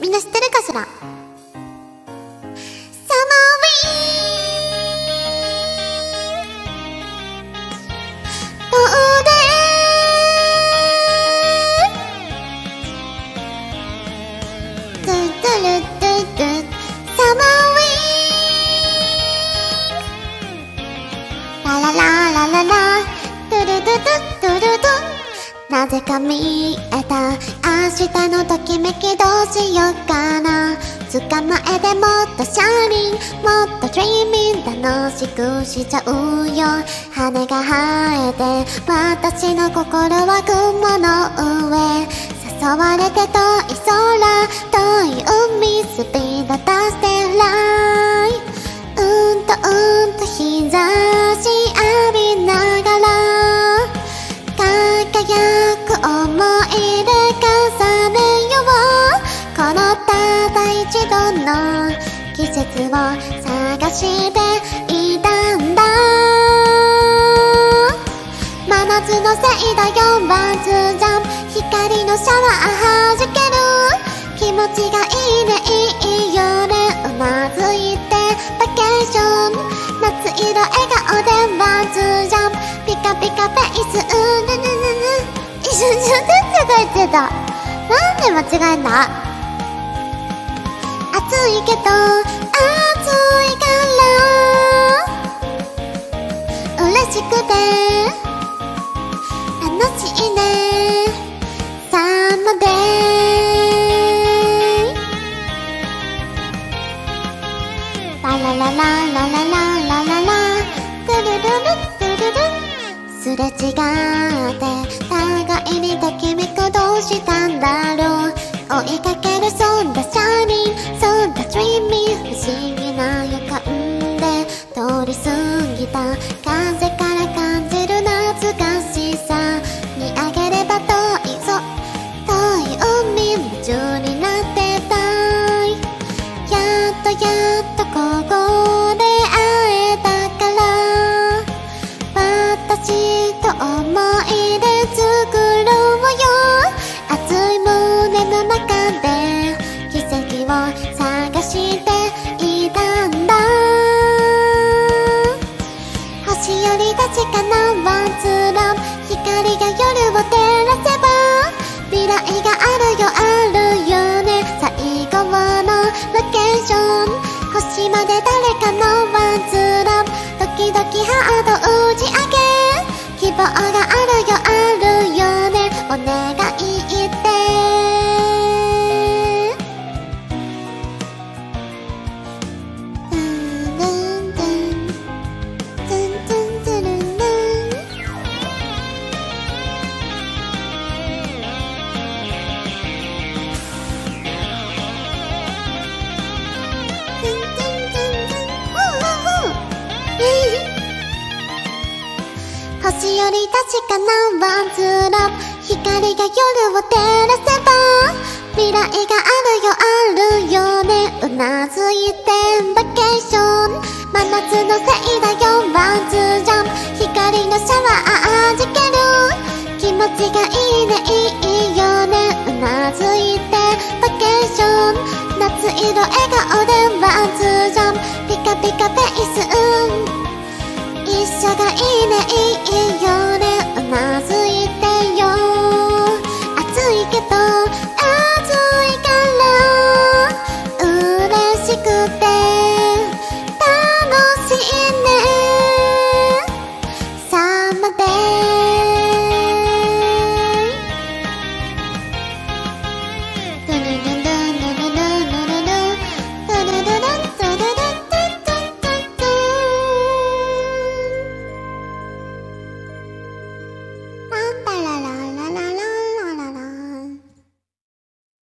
みんな知ってるかしら？ぜか見えた明日のときめきどうしようかな。捕まえてもっとシャイニンもっとドリーミン楽しくしちゃうよ。羽が生えて私の心は雲の上。誘われて遠い空遠い海スピード出してラの季節を探していたんだ。真夏のせいだよワンツージャンプ。光のシャワーはじける。気持ちがいいねいいよねうなずいてバケーション。夏色笑顔でワンツージャンプ。ピカピカフェイスうぬぬぬぬ。一瞬ちょっと間違えてた。なんで間違えんだ？暑いけど暑い。から嬉しくて楽しい。ねサマデーララララララララララトゥルルルルルすれ違って互い。にときめくどうしたんだろう追い。かけるそんなた風から感じる懐かしさ見上げれば遠いぞ。遠い海夢中になってたい。やっとやっとここで会えたから。私と思い出作ろうよ。熱い胸の中で奇跡を星より確かなワンツーラブ。光が夜を照らせば未来があるよあるよね。うなずいてバケーション。真夏のせいだよワンツージャンプ。光のシャワーはじける。気持ちがいいねいいよね。うなずいてバケーション。夏色笑顔でワンツージャンプ。ピカピカフェイス一緒がいないよね。同じ